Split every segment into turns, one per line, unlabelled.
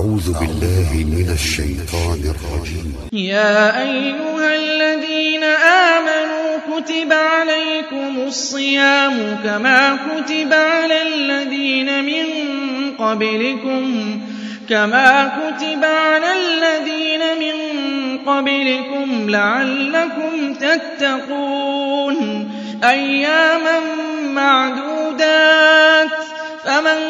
أعوذ بالله من الشيطان الرجيم.
يا أيها الذين آمنوا كتب عليكم الصيام كما كتب على الذين من قبلكم كما كتب على الذين من قبلكم لعلكم تتقون. أياما معدودات فمن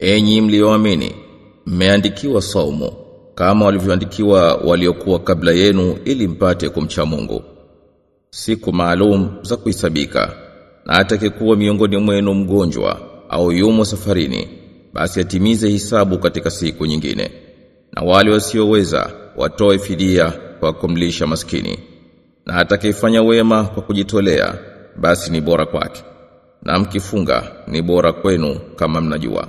Enyi mlioamini, mmeandikiwa saumu kama walivyoandikiwa waliokuwa kabla yenu ili mpate kumcha Mungu. Siku maalum za kuhisabika. Na atakayekuwa miongoni mwenu mgonjwa au yumo safarini, basi atimize hisabu katika siku nyingine. Na wale wasioweza watoe fidia kwa kumlisha maskini. Na atakayefanya wema kwa kujitolea, basi ni bora kwake. Na mkifunga ni bora kwenu kama mnajua.